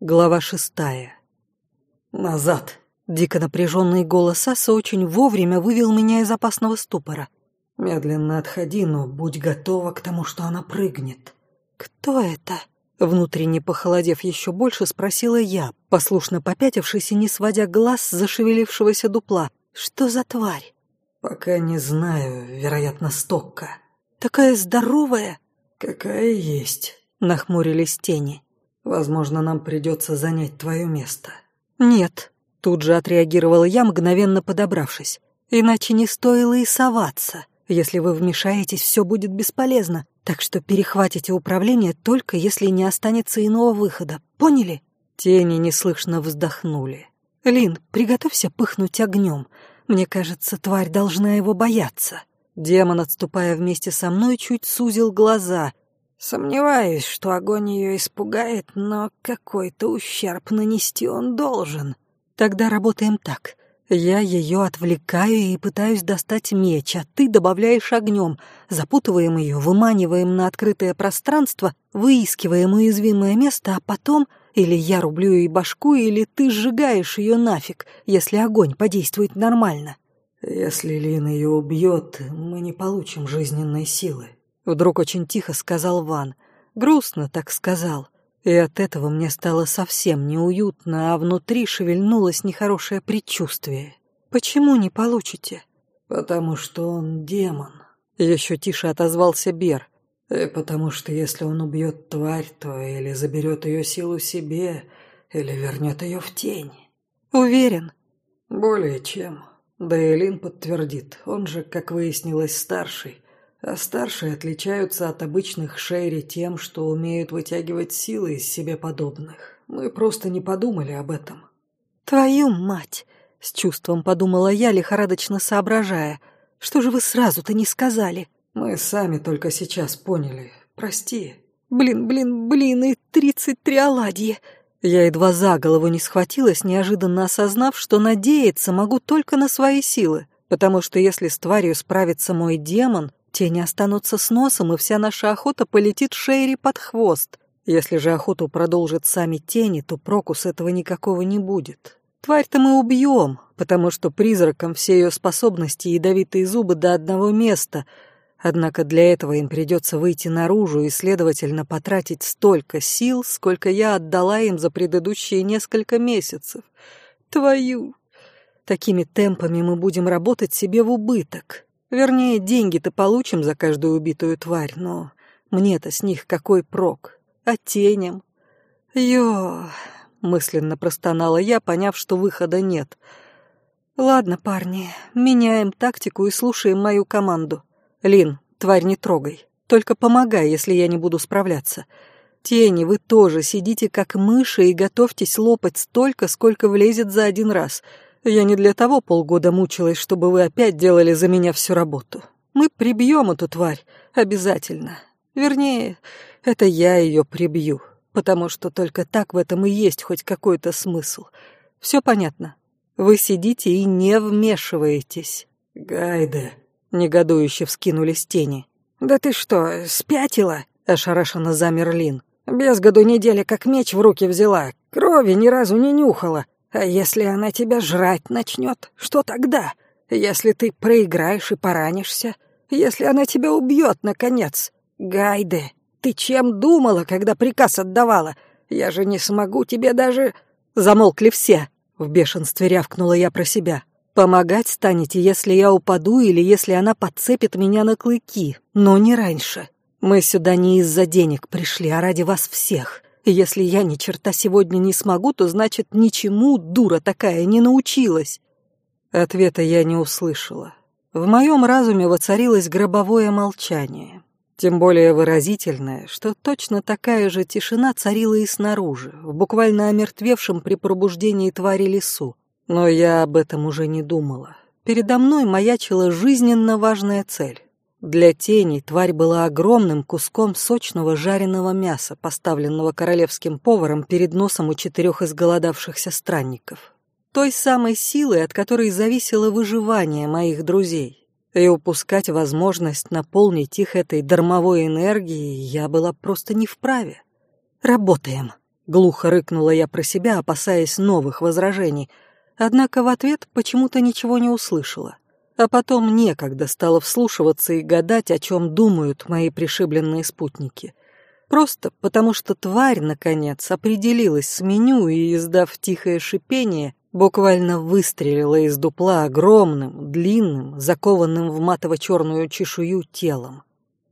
Глава шестая. «Назад!» Дико напряженный голос Аса очень вовремя вывел меня из опасного ступора. «Медленно отходи, но будь готова к тому, что она прыгнет». «Кто это?» Внутренне похолодев еще больше, спросила я, послушно попятившись и не сводя глаз с зашевелившегося дупла. «Что за тварь?» «Пока не знаю, вероятно, стокка». «Такая здоровая?» «Какая есть», — нахмурились тени. Возможно, нам придется занять твое место». «Нет», — тут же отреагировала я, мгновенно подобравшись. «Иначе не стоило и соваться. Если вы вмешаетесь, все будет бесполезно. Так что перехватите управление только если не останется иного выхода. Поняли?» Тени неслышно вздохнули. «Лин, приготовься пыхнуть огнем. Мне кажется, тварь должна его бояться». Демон, отступая вместе со мной, чуть сузил глаза — Сомневаюсь, что огонь ее испугает, но какой-то ущерб нанести он должен. Тогда работаем так. Я ее отвлекаю и пытаюсь достать меч, а ты добавляешь огнем. Запутываем ее, выманиваем на открытое пространство, выискиваем уязвимое место, а потом или я рублю ей башку, или ты сжигаешь ее нафиг, если огонь подействует нормально. Если Лин ее убьет, мы не получим жизненной силы. Вдруг очень тихо сказал Ван. Грустно так сказал. И от этого мне стало совсем неуютно, а внутри шевельнулось нехорошее предчувствие. «Почему не получите?» «Потому что он демон», — еще тише отозвался Бер. «И потому что если он убьет тварь, то или заберет ее силу себе, или вернет ее в тень». «Уверен?» «Более чем. Да и Лин подтвердит. Он же, как выяснилось, старший. А старшие отличаются от обычных шейри тем, что умеют вытягивать силы из себе подобных. Мы просто не подумали об этом. «Твою мать!» — с чувством подумала я, лихорадочно соображая. «Что же вы сразу-то не сказали?» «Мы сами только сейчас поняли. Прости». «Блин, блин, блин, и тридцать три оладьи!» Я едва за голову не схватилась, неожиданно осознав, что надеяться могу только на свои силы, потому что если с тварью справится мой демон, Тени останутся с носом, и вся наша охота полетит Шейри под хвост. Если же охоту продолжат сами тени, то проку с этого никакого не будет. Тварь-то мы убьем, потому что призракам все ее способности ядовитые зубы до одного места. Однако для этого им придется выйти наружу и, следовательно, потратить столько сил, сколько я отдала им за предыдущие несколько месяцев. Твою! Такими темпами мы будем работать себе в убыток. Вернее, деньги-то получим за каждую убитую тварь, но мне-то с них какой прок? А теням? Ё... Мысленно простонала я, поняв, что выхода нет. Ладно, парни, меняем тактику и слушаем мою команду. Лин, тварь не трогай. Только помогай, если я не буду справляться. Тени, вы тоже сидите как мыши и готовьтесь лопать столько, сколько влезет за один раз — я не для того полгода мучилась, чтобы вы опять делали за меня всю работу. Мы прибьем эту тварь, обязательно. Вернее, это я ее прибью, потому что только так в этом и есть хоть какой-то смысл. Все понятно? Вы сидите и не вмешиваетесь. Гайде, негодующе вскинулись тени. Да ты что, спятила? Ошарашенно замер Лин. Без году неделя как меч в руки взяла, крови ни разу не нюхала. А если она тебя жрать начнет, что тогда? Если ты проиграешь и поранишься? Если она тебя убьет, наконец? Гайде, ты чем думала, когда приказ отдавала? Я же не смогу тебе даже...» Замолкли все. В бешенстве рявкнула я про себя. «Помогать станете, если я упаду или если она подцепит меня на клыки, но не раньше. Мы сюда не из-за денег пришли, а ради вас всех. Если я ни черта сегодня не смогу, то значит ничему дура такая не научилась. Ответа я не услышала. В моем разуме воцарилось гробовое молчание. Тем более выразительное, что точно такая же тишина царила и снаружи, в буквально омертвевшем при пробуждении твари лесу. Но я об этом уже не думала. Передо мной маячила жизненно важная цель. Для теней тварь была огромным куском сочного жареного мяса, поставленного королевским поваром перед носом у четырех изголодавшихся странников. Той самой силой, от которой зависело выживание моих друзей. И упускать возможность наполнить их этой дармовой энергией я была просто не вправе. «Работаем», Глухо рыкнула я про себя, опасаясь новых возражений. Однако в ответ почему-то ничего не услышала. А потом некогда стало вслушиваться и гадать, о чем думают мои пришибленные спутники. Просто потому, что тварь, наконец, определилась с меню и, издав тихое шипение, буквально выстрелила из дупла огромным, длинным, закованным в матово-черную чешую телом.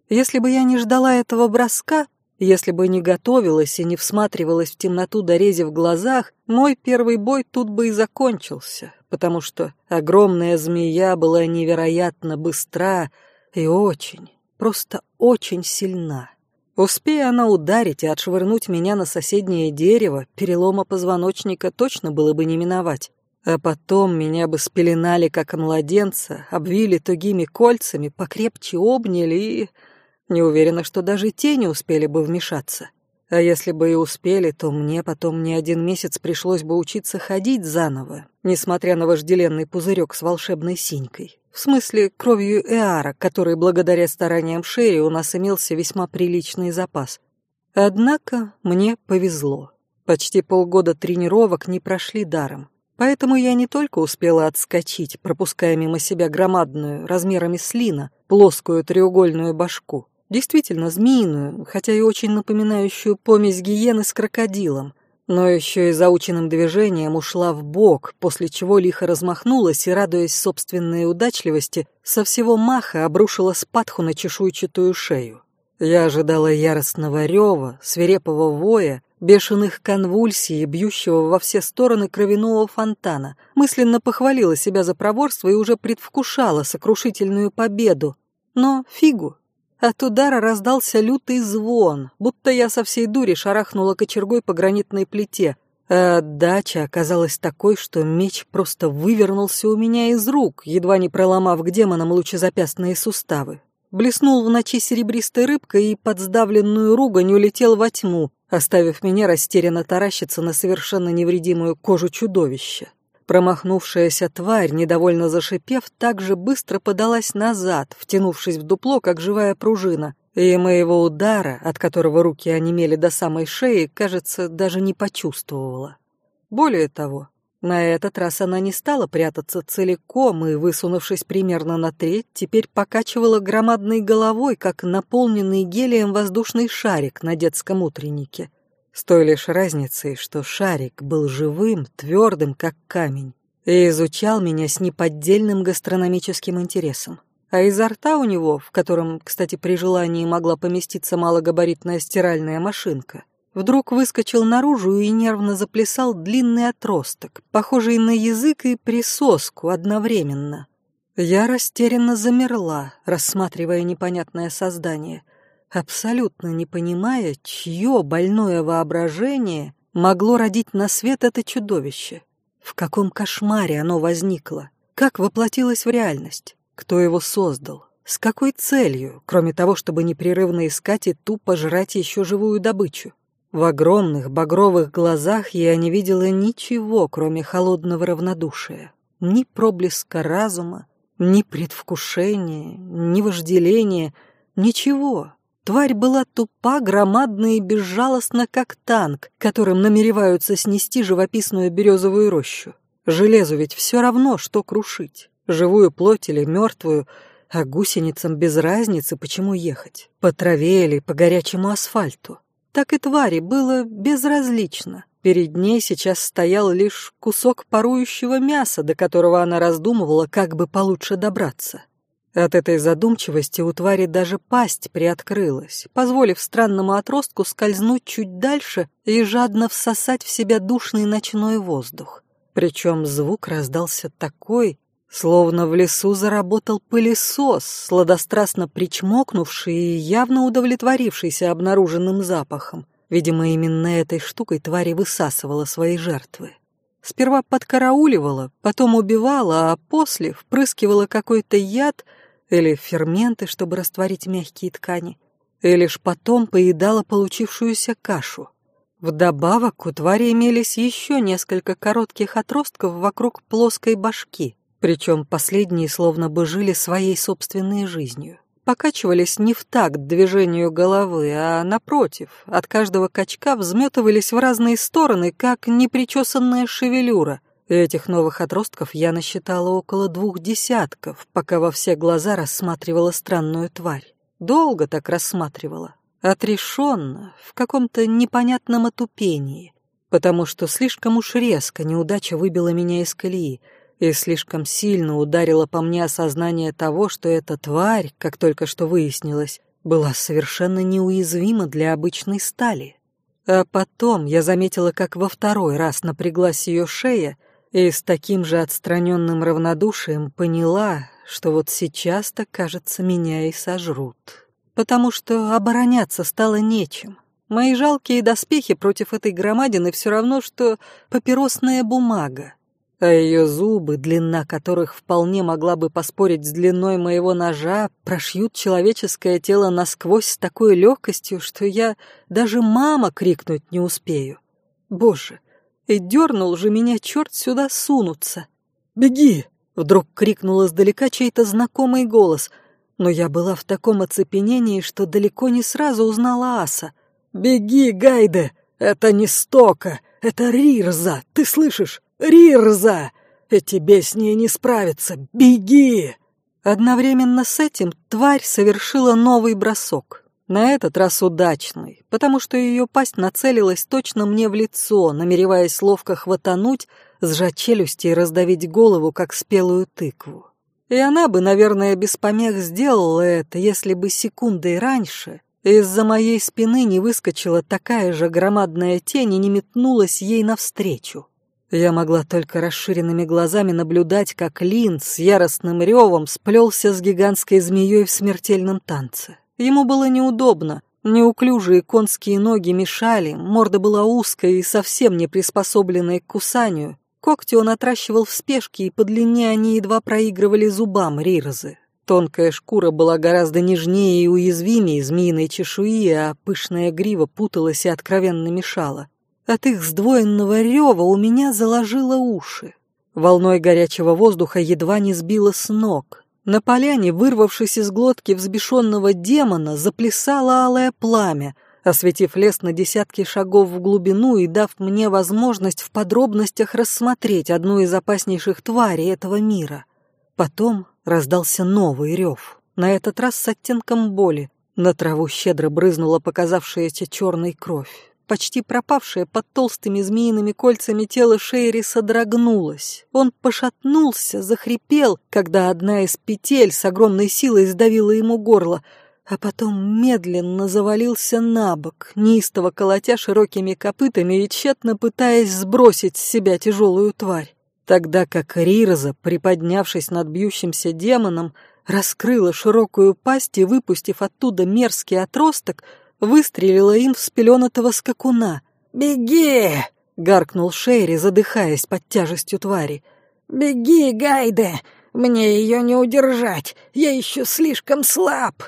Если бы я не ждала этого броска, если бы не готовилась и не всматривалась в темноту дорези в глазах, мой первый бой тут бы и закончился, потому что огромная змея была невероятно быстра и очень, просто очень сильна. Успея она ударить и отшвырнуть меня на соседнее дерево, перелома позвоночника точно было бы не миновать. А потом меня бы спеленали, как младенца, обвили тугими кольцами, покрепче обняли и... Не уверена, что даже тени успели бы вмешаться. А если бы и успели, то мне потом не один месяц пришлось бы учиться ходить заново, несмотря на вожделенный пузырек с волшебной синькой. В смысле, кровью Эара, который благодаря стараниям Шерри у нас имелся весьма приличный запас. Однако мне повезло. Почти полгода тренировок не прошли даром. Поэтому я не только успела отскочить, пропуская мимо себя громадную, размерами слина, плоскую треугольную башку, Действительно, змеиную, хотя и очень напоминающую помесь гиены с крокодилом, но еще и заученным движением ушла в бок, после чего лихо размахнулась и, радуясь собственной удачливости, со всего маха обрушила спадху на чешуйчатую шею. Я ожидала яростного рева, свирепого воя, бешеных конвульсий и бьющего во все стороны кровяного фонтана, мысленно похвалила себя за проворство и уже предвкушала сокрушительную победу. Но фигу, от удара раздался лютый звон, будто я со всей дури шарахнула кочергой по гранитной плите, а отдача оказалась такой, что меч просто вывернулся у меня из рук, едва не проломав к демонам лучезапястные суставы. Блеснул в ночи серебристой рыбкой и под сдавленную ругань улетел во тьму, оставив меня растерянно таращиться на совершенно невредимую кожу чудовища. Промахнувшаяся тварь, недовольно зашипев, так же быстро подалась назад, втянувшись в дупло, как живая пружина, и моего удара, от которого руки онемели до самой шеи, кажется, даже не почувствовала. Более того, на этот раз она не стала прятаться целиком и, высунувшись примерно на треть, теперь покачивала громадной головой, как наполненный гелием воздушный шарик на детском утреннике. С той лишь разницей, что шарик был живым, твердым, как камень, и изучал меня с неподдельным гастрономическим интересом. А изо рта у него, в котором, кстати, при желании могла поместиться малогабаритная стиральная машинка, вдруг выскочил наружу и нервно заплясал длинный отросток, похожий на язык и присоску одновременно. Я растерянно замерла, рассматривая непонятное создание — абсолютно не понимая, чье больное воображение могло родить на свет это чудовище. В каком кошмаре оно возникло? Как воплотилось в реальность? Кто его создал? С какой целью, кроме того, чтобы непрерывно искать и тупо жрать еще живую добычу? В огромных багровых глазах я не видела ничего, кроме холодного равнодушия. Ни проблеска разума, ни предвкушения, ни вожделения, ничего. Тварь была тупа, громадна и безжалостна, как танк, которым намереваются снести живописную березовую рощу. Железу ведь все равно, что крушить. Живую плоть или мертвую, а гусеницам без разницы, почему ехать. По траве или по горячему асфальту. Так и твари было безразлично. Перед ней сейчас стоял лишь кусок парующего мяса, до которого она раздумывала, как бы получше добраться. От этой задумчивости у твари даже пасть приоткрылась, позволив странному отростку скользнуть чуть дальше и жадно всосать в себя душный ночной воздух. Причем звук раздался такой, словно в лесу заработал пылесос, сладострастно причмокнувший и явно удовлетворившийся обнаруженным запахом. Видимо, именно этой штукой твари высасывала свои жертвы. Сперва подкарауливала, потом убивала, а после впрыскивала какой-то яд — или ферменты, чтобы растворить мягкие ткани, и лишь потом поедала получившуюся кашу. Вдобавок у твари имелись еще несколько коротких отростков вокруг плоской башки, причем последние словно бы жили своей собственной жизнью. покачивались не в такт движению головы, а напротив, от каждого качка взметывались в разные стороны, как непричесанная шевелюра. Этих новых отростков я насчитала около двух десятков, пока во все глаза рассматривала странную тварь. Долго так рассматривала, отрешенно, в каком-то непонятном отупении, потому что слишком уж резко неудача выбила меня из колеи — и слишком сильно ударило по мне осознание того, что эта тварь, как только что выяснилось, была совершенно неуязвима для обычной стали. А потом я заметила, как во второй раз напряглась ее шея, и с таким же отстраненным равнодушием поняла, что вот сейчас-то, кажется, меня и сожрут. Потому что обороняться стало нечем. Мои жалкие доспехи против этой громадины все равно, что папиросная бумага а ее зубы, длина которых вполне могла бы поспорить с длиной моего ножа, прошьют человеческое тело насквозь с такой легкостью, что я даже «мама» крикнуть не успею. Боже, и дернул же меня черт сюда сунуться. «Беги!» — вдруг крикнул издалека чей-то знакомый голос, но я была в таком оцепенении, что далеко не сразу узнала Аса. «Беги, Гайде! Это не Стока, это Рирза, ты слышишь? Рирза! Тебе с ней не справиться! Беги!» Одновременно с этим тварь совершила новый бросок. На этот раз удачный, потому что ее пасть нацелилась точно мне в лицо, намереваясь ловко хватануть, сжать челюсти и раздавить голову, как спелую тыкву. И она бы, наверное, без помех сделала это, если бы секундой раньше из-за моей спины не выскочила такая же громадная тень и не метнулась ей навстречу. Я могла только расширенными глазами наблюдать, как Лин с яростным ревом сплелся с гигантской змеей в смертельном танце. Ему было неудобно, неуклюжие конские ноги мешали, морда была узкая и совсем не приспособленная к кусанию. Когти он отращивал в спешке, и по длине они едва проигрывали зубам Рирзы. Тонкая шкура была гораздо нежнее и уязвимее змеиной чешуи, а пышная грива путалась и откровенно мешала. От их сдвоенного рева у меня заложило уши. Волной горячего воздуха едва не сбило с ног. На поляне, вырвавшись из глотки взбешенного демона, заплясало алое пламя, осветив лес на десятки шагов в глубину и дав мне возможность в подробностях рассмотреть одну из опаснейших тварей этого мира. Потом раздался новый рев, на этот раз с оттенком боли. На траву щедро брызнула показавшаяся черной кровь. Почти пропавшее под толстыми змеиными кольцами тело Шейри содрогнулось. Он пошатнулся, захрипел, когда одна из петель с огромной силой сдавила ему горло, а потом медленно завалился на бок, неистово колотя широкими копытами и тщетно пытаясь сбросить с себя тяжелую тварь. Тогда как Рирза, приподнявшись над бьющимся демоном, раскрыла широкую пасть и, выпустив оттуда мерзкий отросток, выстрелила им в спеленатого скакуна. «Беги!» — гаркнул Шерри, задыхаясь под тяжестью твари. «Беги, Гайде! Мне ее не удержать! Я еще слишком слаб!»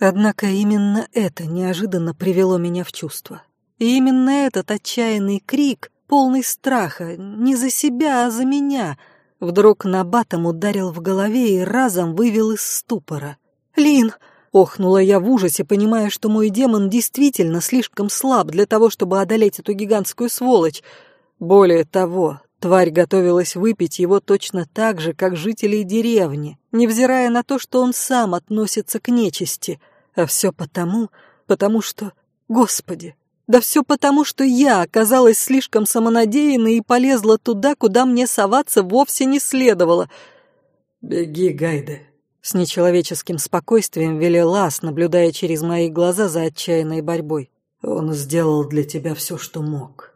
Однако именно это неожиданно привело меня в чувство. И именно этот отчаянный крик, полный страха, не за себя, а за меня, вдруг набатом ударил в голове и разом вывел из ступора. «Лин, Охнула я в ужасе, понимая, что мой демон действительно слишком слаб для того, чтобы одолеть эту гигантскую сволочь. Более того, тварь готовилась выпить его точно так же, как жители деревни, невзирая на то, что он сам относится к нечисти. А все потому, потому что... Господи, да все потому, что я оказалась слишком самонадеянной и полезла туда, куда мне соваться вовсе не следовало. «Беги, Гайде», с нечеловеческим спокойствием велел наблюдая через мои глаза за отчаянной борьбой. «Он сделал для тебя все, что мог».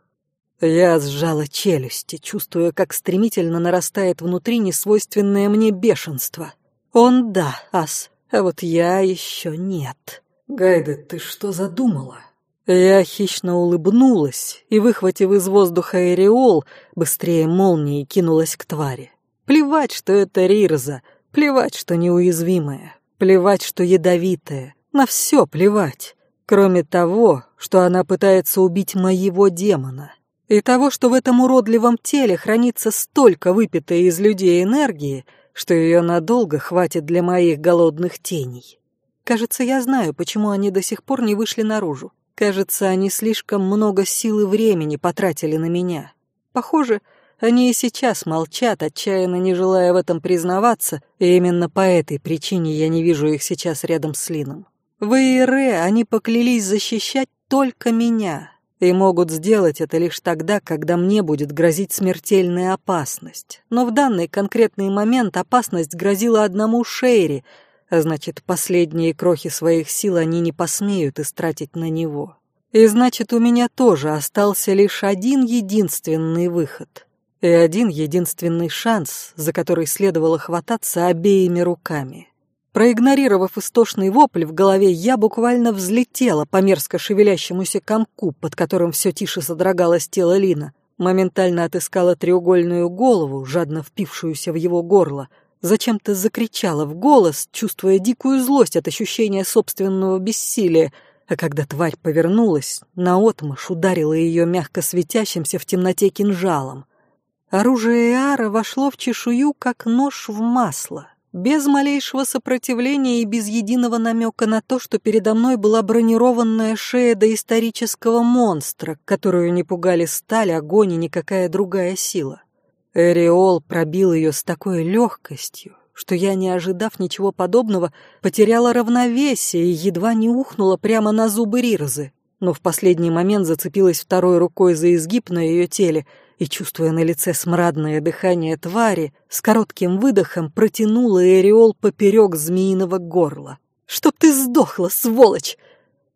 Я сжала челюсти, чувствуя, как стремительно нарастает внутри несвойственное мне бешенство. Он да, Ас, а вот я еще нет. «Гайда, ты что задумала?» Я хищно улыбнулась и, выхватив из воздуха ореол, быстрее молнии кинулась к твари. Плевать, что это Рирза, Плевать, что неуязвимая, плевать, что ядовитая, на все плевать, кроме того, что она пытается убить моего демона, и того, что в этом уродливом теле хранится столько выпитой из людей энергии, что ее надолго хватит для моих голодных теней. Кажется, я знаю, почему они до сих пор не вышли наружу. Кажется, они слишком много сил и времени потратили на меня. Похоже, они и сейчас молчат, отчаянно не желая в этом признаваться, и именно по этой причине я не вижу их сейчас рядом с Лином. В Иере они поклялись защищать только меня, и могут сделать это лишь тогда, когда мне будет грозить смертельная опасность. Но в данный конкретный момент опасность грозила одному Шейри, а значит, последние крохи своих сил они не посмеют истратить на него. И значит, у меня тоже остался лишь один единственный выход — и один единственный шанс, за который следовало хвататься обеими руками. Проигнорировав истошный вопль в голове, я буквально взлетела по мерзко шевелящемуся комку, под которым все тише содрогалось тело Лина, моментально отыскала треугольную голову, жадно впившуюся в его горло, зачем-то закричала в голос, чувствуя дикую злость от ощущения собственного бессилия, а когда тварь повернулась, наотмашь ударила ее мягко светящимся в темноте кинжалом. Оружие Эара вошло в чешую, как нож в масло, без малейшего сопротивления и без единого намека на то, что передо мной была бронированная шея доисторического монстра, которую не пугали сталь, огонь и никакая другая сила. Эриол пробил ее с такой легкостью, что я, не ожидав ничего подобного, потеряла равновесие и едва не ухнула прямо на зубы Рирзы, но в последний момент зацепилась второй рукой за изгиб на ее теле — и, чувствуя на лице смрадное дыхание твари, с коротким выдохом протянула Эриол поперек змеиного горла. «Чтоб ты сдохла, сволочь!»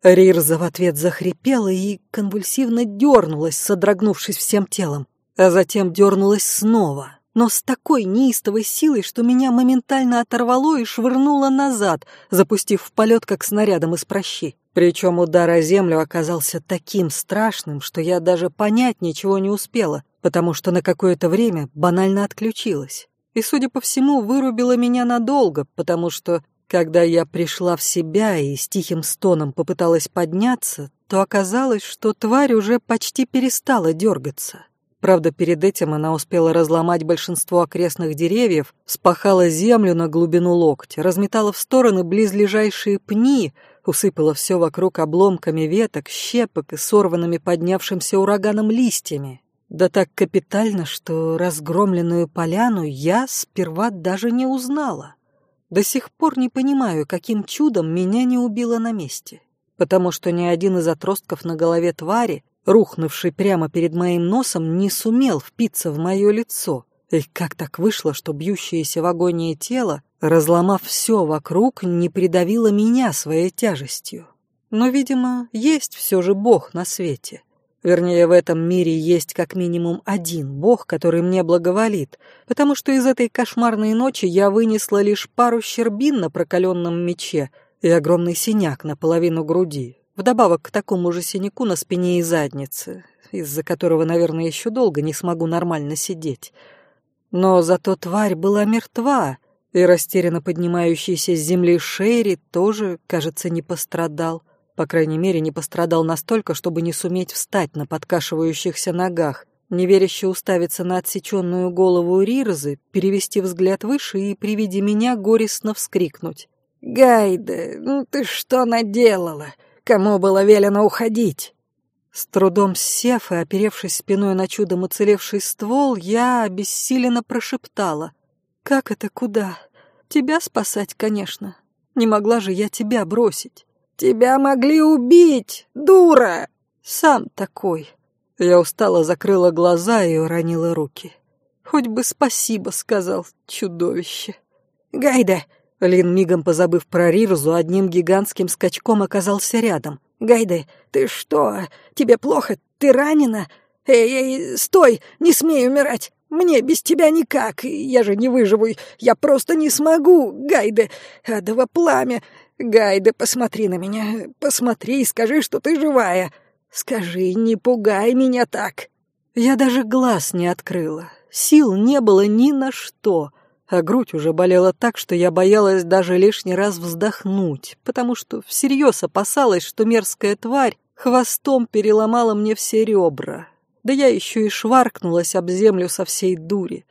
Рирза в ответ захрипела и конвульсивно дернулась, содрогнувшись всем телом, а затем дернулась снова, но с такой неистовой силой, что меня моментально оторвало и швырнуло назад, запустив в полет, как снарядом из прощи. Причем удар о землю оказался таким страшным, что я даже понять ничего не успела, потому что на какое-то время банально отключилась. И, судя по всему, вырубила меня надолго, потому что, когда я пришла в себя и с тихим стоном попыталась подняться, то оказалось, что тварь уже почти перестала дергаться. Правда, перед этим она успела разломать большинство окрестных деревьев, спахала землю на глубину локтя, разметала в стороны близлежащие пни, усыпала все вокруг обломками веток, щепок и сорванными поднявшимся ураганом листьями. Да так капитально, что разгромленную поляну я сперва даже не узнала. До сих пор не понимаю, каким чудом меня не убило на месте. Потому что ни один из отростков на голове твари, рухнувший прямо перед моим носом, не сумел впиться в мое лицо. И как так вышло, что бьющееся в агонии тело, разломав все вокруг, не придавило меня своей тяжестью? Но, видимо, есть все же Бог на свете. Вернее, в этом мире есть как минимум один бог, который мне благоволит, потому что из этой кошмарной ночи я вынесла лишь пару щербин на прокаленном мече и огромный синяк на половину груди, вдобавок к такому же синяку на спине и заднице, из-за которого, наверное, еще долго не смогу нормально сидеть. Но зато тварь была мертва, и растерянно поднимающийся с земли Шерри тоже, кажется, не пострадал. По крайней мере, не пострадал настолько, чтобы не суметь встать на подкашивающихся ногах, неверяще уставиться на отсеченную голову Рирзы, перевести взгляд выше и при виде меня горестно вскрикнуть. «Гайда, ну ты что наделала? Кому было велено уходить?» С трудом сев и оперевшись спиной на чудом уцелевший ствол, я обессиленно прошептала. «Как это куда? Тебя спасать, конечно. Не могла же я тебя бросить». «Тебя могли убить, дура!» «Сам такой». Я устало закрыла глаза и уронила руки. «Хоть бы спасибо», — сказал чудовище. «Гайда!» Лин, мигом позабыв про Рирзу, одним гигантским скачком оказался рядом. «Гайда, ты что? Тебе плохо? Ты ранена? Эй, эй, стой! Не смей умирать! Мне без тебя никак! Я же не выживу! Я просто не смогу! Гайда! Адово пламя! Гайда, посмотри на меня, посмотри и скажи, что ты живая. Скажи, не пугай меня так. Я даже глаз не открыла. Сил не было ни на что, а грудь уже болела так, что я боялась даже лишний раз вздохнуть, потому что всерьез опасалась, что мерзкая тварь хвостом переломала мне все ребра. Да я еще и шваркнулась об землю со всей дури.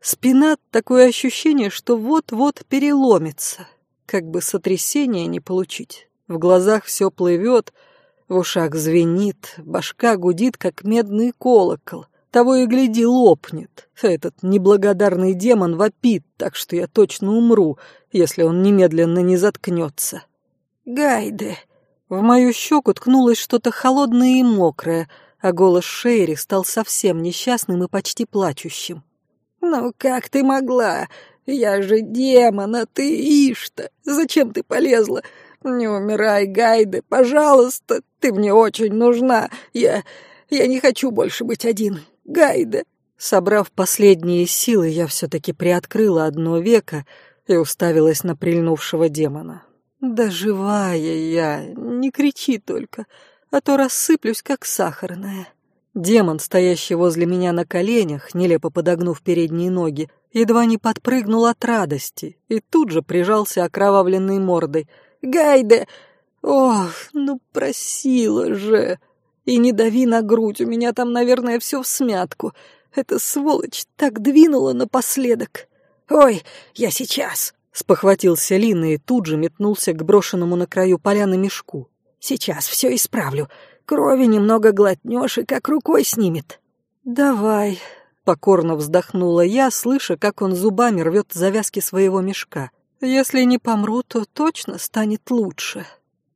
Спина — такое ощущение, что вот-вот переломится. как бы сотрясение не получить. В глазах все плывет, в ушах звенит, башка гудит, как медный колокол. Того и гляди, лопнет. Этот неблагодарный демон вопит, так что я точно умру, если он немедленно не заткнется. Гайде. В мою щеку ткнулось что-то холодное и мокрое, а голос Шерри стал совсем несчастным и почти плачущим. «Ну как ты могла? Я же демон, а ты Ишта. Зачем ты полезла? Не умирай, Гайде, пожалуйста. Ты мне очень нужна. Я... я не хочу больше быть один. Гайда!» Собрав последние силы, я все-таки приоткрыла одно веко и уставилась на прильнувшего демона. «Да живая я, не кричи только, а то рассыплюсь, как сахарная». Демон, стоящий возле меня на коленях, нелепо подогнув передние ноги, едва не подпрыгнул от радости и тут же прижался окровавленной мордой. «Гайде! Ох, ну просила же!» И не дави на грудь, у меня там, наверное, все в смятку. Эта сволочь так двинула напоследок. Ой, я сейчас. Спохватился Лина и тут же метнулся к брошенному на краю поляны мешку. Сейчас все исправлю. Крови немного глотнешь и как рукой снимет. Давай, покорно вздохнула я, слыша, как он зубами рвет завязки своего мешка. Если не помру, то точно станет лучше.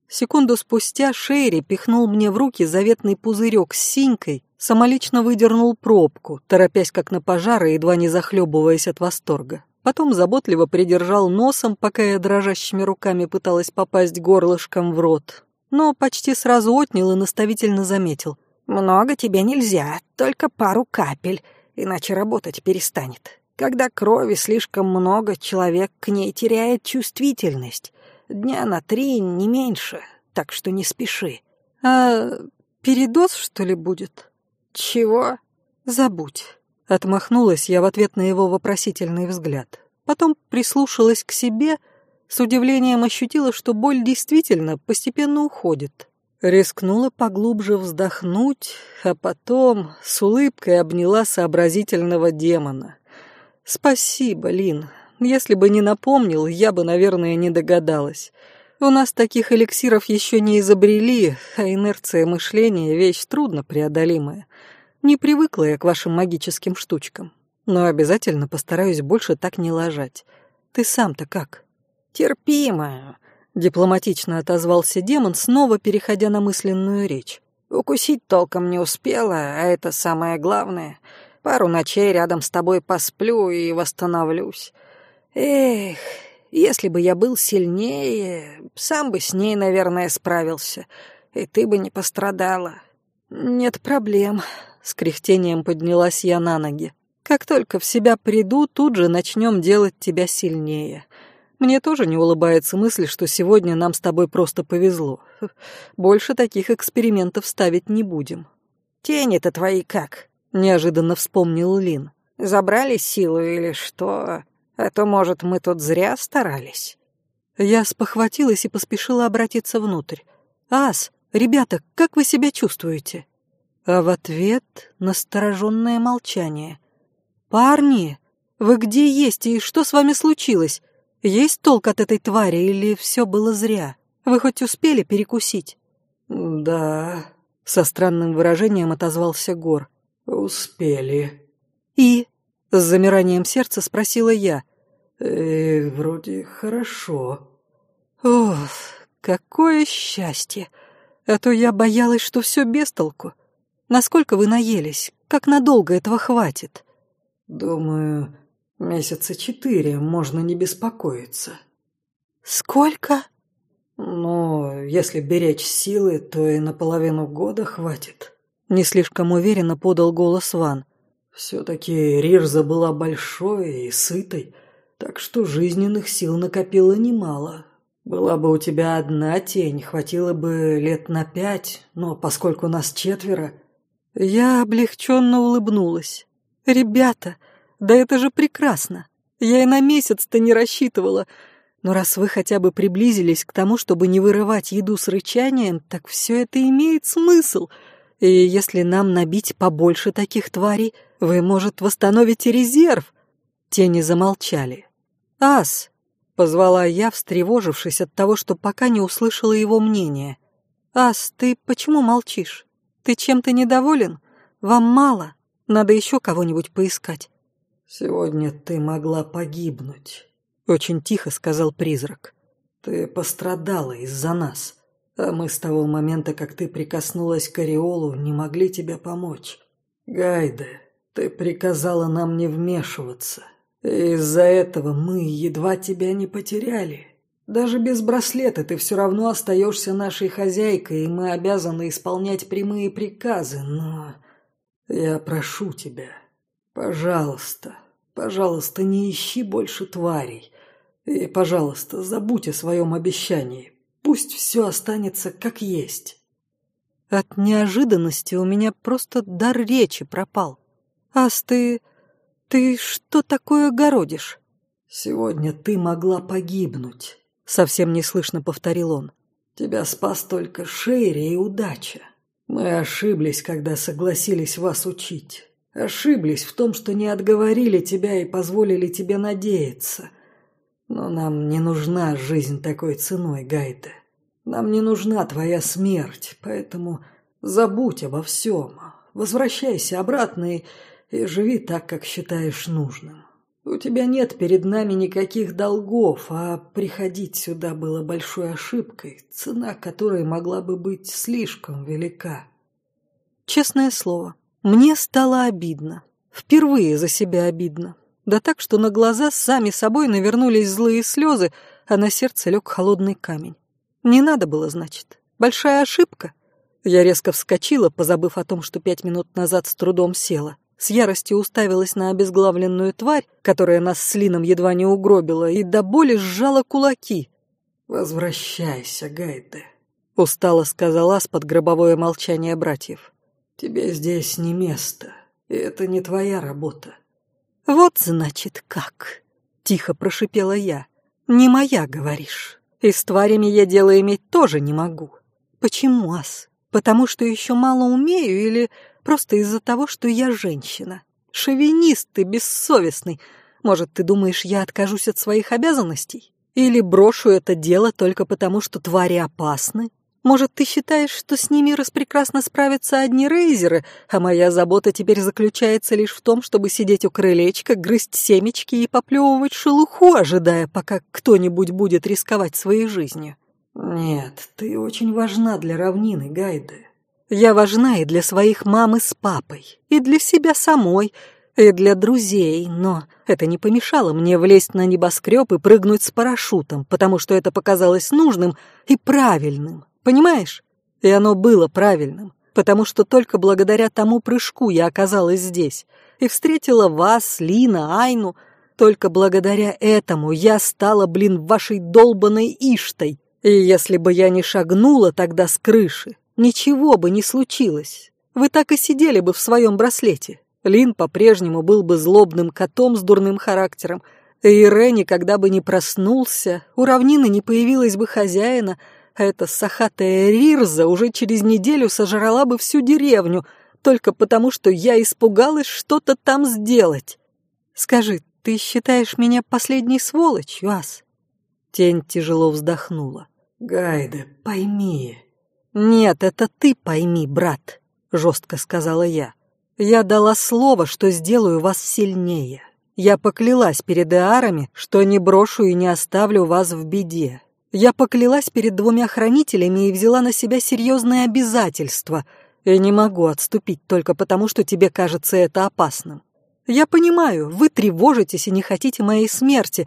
Секунду спустя Шерри пихнул мне в руки заветный пузырек с синькой, самолично выдернул пробку, торопясь как на пожар и едва не захлебываясь от восторга. Потом заботливо придержал носом, пока я дрожащими руками пыталась попасть горлышком в рот. Но почти сразу отнял и наставительно заметил. «Много тебе нельзя, только пару капель, иначе работать перестанет. Когда крови слишком много, человек к ней теряет чувствительность. Дня на три, не меньше, так что не спеши. А передоз, что ли, будет? Чего? Забудь. Отмахнулась я в ответ на его вопросительный взгляд. Потом прислушалась к себе, с удивлением ощутила, что боль действительно постепенно уходит. Рискнула поглубже вздохнуть, а потом с улыбкой обняла сообразительного демона. «Спасибо, Лин, если бы не напомнил, я бы, наверное, не догадалась. У нас таких эликсиров еще не изобрели, а инерция мышления — вещь трудно преодолимая. Не привыкла я к вашим магическим штучкам. Но обязательно постараюсь больше так не ложать. Ты сам-то как? Терпимо, дипломатично отозвался демон, снова переходя на мысленную речь. Укусить толком не успела, а это самое главное. Пару ночей рядом с тобой посплю и восстановлюсь. Эх, если бы я был сильнее, сам бы с ней, наверное, справился, и ты бы не пострадала. Нет проблем, с кряхтением поднялась я на ноги. Как только в себя приду, тут же начнем делать тебя сильнее. Мне тоже не улыбается мысль, что сегодня нам с тобой просто повезло. Больше таких экспериментов ставить не будем. Тени-то твои как? Неожиданно вспомнил Лин. Забрали силу или что? А то, может, мы тут зря старались». Я спохватилась и поспешила обратиться внутрь. «Ас, ребята, как вы себя чувствуете?» А в ответ настороженное молчание. «Парни, вы где есть и что с вами случилось? Есть толк от этой твари или все было зря? Вы хоть успели перекусить?» «Да», — со странным выражением отозвался Гор. «Успели». «И?» С замиранием сердца спросила я. «Э, вроде хорошо». «Ох, какое счастье! А то я боялась, что все без толку. Насколько вы наелись? Как надолго этого хватит?» «Думаю, месяца четыре, можно не беспокоиться». «Сколько?» «Ну, если беречь силы, то и на половину года хватит». Не слишком уверенно подал голос Ван. Все-таки Рирза была большой и сытой, так что жизненных сил накопила немало. Была бы у тебя одна тень, хватило бы лет на пять, но поскольку нас четверо... Я облегченно улыбнулась. «Ребята, да это же прекрасно! Я и на месяц-то не рассчитывала. Но раз вы хотя бы приблизились к тому, чтобы не вырывать еду с рычанием, так все это имеет смысл. И если нам набить побольше таких тварей, вы, может, восстановите резерв?» Тени замолчали. «Ас, Позвала я, встревожившись от того, что пока не услышала его мнение. «Ас, ты почему молчишь? Ты чем-то недоволен? Вам мало? Надо еще кого-нибудь поискать». «Сегодня ты могла погибнуть», — очень тихо сказал призрак. «Ты пострадала из-за нас, а мы с того момента, как ты прикоснулась к Ореолу, не могли тебе помочь. Гайде, ты приказала нам не вмешиваться, из-за этого мы едва тебя не потеряли. Даже без браслета ты все равно остаешься нашей хозяйкой, и мы обязаны исполнять прямые приказы, но... Я прошу тебя, пожалуйста, пожалуйста, не ищи больше тварей. И, пожалуйста, забудь о своем обещании. Пусть все останется как есть. От неожиданности у меня просто дар речи пропал. Ас, ты... «Ты что такое городишь?» «Сегодня ты могла погибнуть», — совсем неслышно повторил он. «Тебя спас только Шейри и удача. Мы ошиблись, когда согласились вас учить. Ошиблись в том, что не отговорили тебя и позволили тебе надеяться. Но нам не нужна жизнь такой ценой, Гайда. Нам не нужна твоя смерть, поэтому забудь обо всем. Возвращайся обратно и и живи так, как считаешь нужным. У тебя нет перед нами никаких долгов, а приходить сюда было большой ошибкой, цена которой могла бы быть слишком велика. Честное слово, мне стало обидно. Впервые за себя обидно. Да так, что на глаза сами собой навернулись злые слезы, а на сердце лег холодный камень. Не надо было, значит. Большая ошибка. Я резко вскочила, позабыв о том, что пять минут назад с трудом села. С яростью уставилась на обезглавленную тварь, которая нас с Лином едва не угробила, и до боли сжала кулаки. «Возвращайся, Гайде», — устало сказала с под гробовое молчание братьев. «Тебе здесь не место, и это не твоя работа». «Вот, значит, как», — тихо прошипела я. «Не моя, говоришь. И с тварями я дело иметь тоже не могу. Почему, Ас? Потому что еще мало умею или Просто из-за того, что я женщина. Шовинист ты бессовестный. Может, ты думаешь, я откажусь от своих обязанностей? Или брошу это дело только потому, что твари опасны? Может, ты считаешь, что с ними распрекрасно справятся одни рейзеры, а моя забота теперь заключается лишь в том, чтобы сидеть у крылечка, грызть семечки и поплевывать шелуху, ожидая, пока кто-нибудь будет рисковать своей жизнью? Нет, ты очень важна для равнины, Гайды. Я важна и для своих мамы с папой, и для себя самой, и для друзей, но это не помешало мне влезть на небоскреб и прыгнуть с парашютом, потому что это показалось нужным и правильным, понимаешь? И оно было правильным, потому что только благодаря тому прыжку я оказалась здесь и встретила вас, Лина, Айну. Только благодаря этому я стала, блин, вашей долбанной Иштой. И если бы я не шагнула тогда с крыши, Ничего бы не случилось. Вы так и сидели бы в своем браслете. Лин по-прежнему был бы злобным котом с дурным характером. Ире никогда бы не проснулся, у равнины не появилась бы хозяина, а эта сахатая Рирза уже через неделю сожрала бы всю деревню, только потому, что я испугалась что-то там сделать. Скажи, ты считаешь меня последней сволочью, Ас?» Тень тяжело вздохнула. «Гайда, пойми, «Нет, это ты пойми, брат», — жестко сказала я. «Я дала слово, что сделаю вас сильнее. Я поклялась перед Эарами, что не брошу и не оставлю вас в беде. Я поклялась перед двумя хранителями и взяла на себя серьезные обязательства. И не могу отступить только потому, что тебе кажется это опасным. Я понимаю, вы тревожитесь и не хотите моей смерти.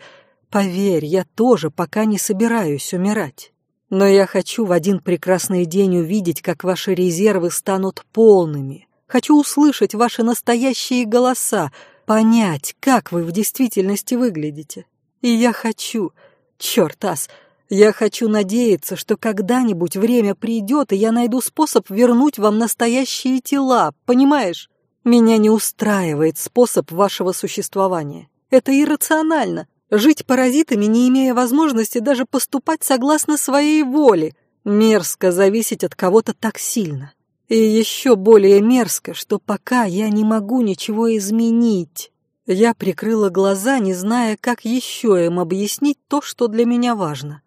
Поверь, я тоже пока не собираюсь умирать. Но я хочу в один прекрасный день увидеть, как ваши резервы станут полными. Хочу услышать ваши настоящие голоса, понять, как вы в действительности выглядите. И я хочу, черт ас, я хочу надеяться, что когда-нибудь время придет, и я найду способ вернуть вам настоящие тела, понимаешь? Меня не устраивает способ вашего существования. Это иррационально. Жить паразитами, не имея возможности даже поступать согласно своей воле. Мерзко зависеть от кого-то так сильно. И еще более мерзко, что пока я не могу ничего изменить. Я прикрыла глаза, не зная, как еще им объяснить то, что для меня важно.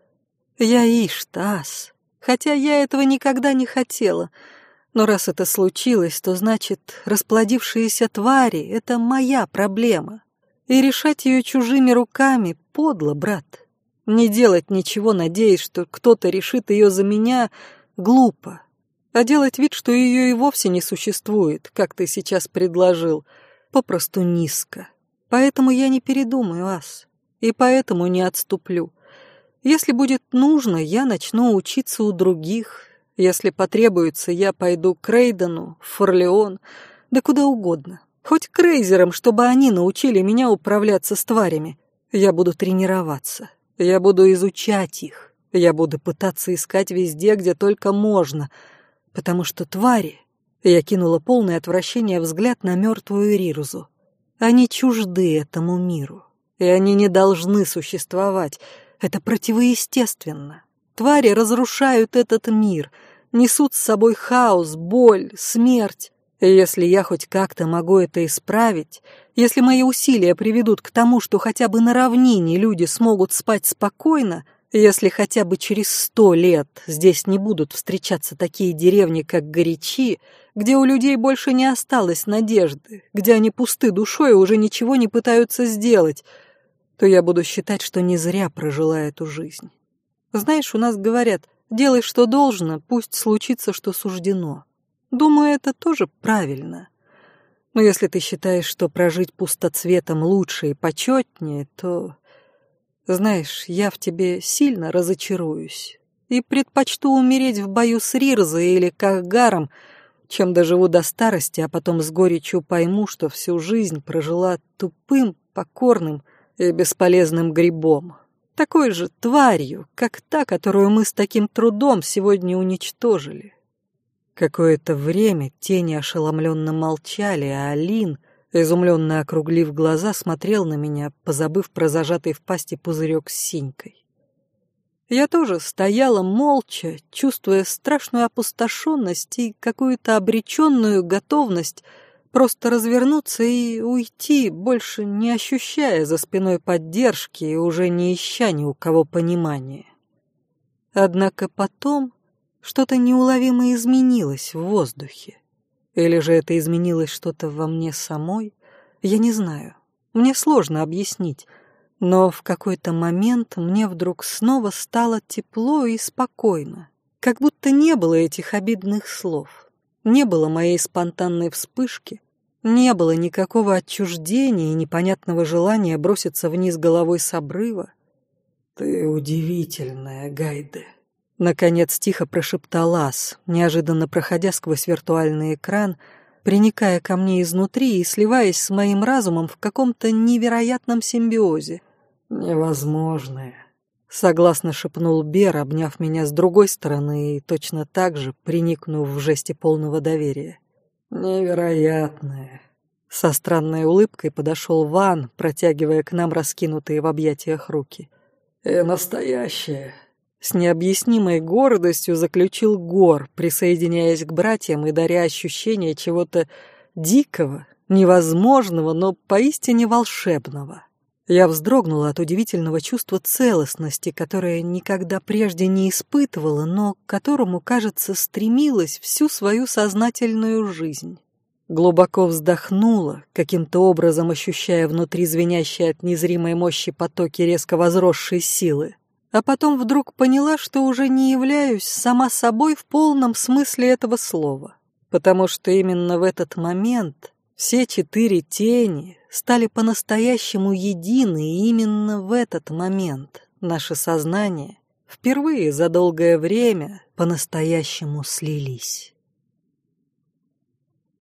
Я Иштас, хотя я этого никогда не хотела. Но раз это случилось, то значит, расплодившиеся твари — это моя проблема. И решать ее чужими руками подло, брат. Не делать ничего, надеясь, что кто-то решит ее за меня, глупо. А делать вид, что ее и вовсе не существует, как ты сейчас предложил, попросту низко. Поэтому я не передумаю, Ас, и поэтому не отступлю. Если будет нужно, я начну учиться у других. Если потребуется, я пойду к Рейдену, Форлеон, да куда угодно. Хоть к Рейзерам, чтобы они научили меня управляться с тварями. Я буду тренироваться. Я буду изучать их. Я буду пытаться искать везде, где только можно. Потому что твари... Я кинула полное отвращение взгляд на мертвую Рирузу. Они чужды этому миру, и они не должны существовать. Это противоестественно. Твари разрушают этот мир, несут с собой хаос, боль, смерть. И если я хоть как-то могу это исправить, если мои усилия приведут к тому, что хотя бы на равнине люди смогут спать спокойно, если хотя бы через сто лет здесь не будут встречаться такие деревни, как Горячи, где у людей больше не осталось надежды, где они пусты душой и уже ничего не пытаются сделать, то я буду считать, что не зря прожила эту жизнь. Знаешь, у нас говорят, делай, что должно, пусть случится, что суждено. Думаю, это тоже правильно. Но если ты считаешь, что прожить пустоцветом лучше и почетнее, то знаешь, я в тебе сильно разочаруюсь и предпочту умереть в бою с Рирзой или Кахгаром, чем доживу до старости, а потом с горечью пойму, что всю жизнь прожила тупым, покорным и бесполезным грибом. Такой же тварью, как та, которую мы с таким трудом сегодня уничтожили. Какое-то время тени ошеломленно молчали, а Алин — изумленно округлив глаза, смотрел на меня, позабыв про зажатый в пасти пузырек с синькой. Я тоже стояла молча, чувствуя страшную опустошенность и какую-то обреченную готовность просто развернуться и уйти, больше не ощущая за спиной поддержки и уже не ища ни у кого понимания. Однако потом что-то неуловимо изменилось в воздухе. Или же это изменилось что-то во мне самой? Я не знаю. Мне сложно объяснить. Но в какой-то момент мне вдруг снова стало тепло и спокойно. Как будто не было этих обидных слов. Не было моей спонтанной вспышки. Не было никакого отчуждения и непонятного желания броситься вниз головой с обрыва. «Ты удивительная, Гайде», Наконец тихо прошептал Ас, неожиданно проходя сквозь виртуальный экран, приникая ко мне изнутри и сливаясь с моим разумом в каком-то невероятном симбиозе. «Невозможное», — согласно шепнул Бер, обняв меня с другой стороны и точно так же приникнув в жесте полного доверия. «Невероятное». Со странной улыбкой подошел Ван, протягивая к нам раскинутые в объятиях руки. «И настоящее». С необъяснимой гордостью заключил Гор, присоединяясь к братьям и даря ощущение чего-то дикого, невозможного, но поистине волшебного. Я вздрогнула от удивительного чувства целостности, которое никогда прежде не испытывала, но к которому, кажется, стремилась всю свою сознательную жизнь. Глубоко вздохнула, каким-то образом ощущая внутри звенящие от незримой мощи потоки резко возросшей силы а потом вдруг поняла, что уже не являюсь сама собой в полном смысле этого слова, потому что именно в этот момент все четыре тени стали по-настоящему едины, именно в этот момент наше сознание впервые за долгое время по-настоящему слились.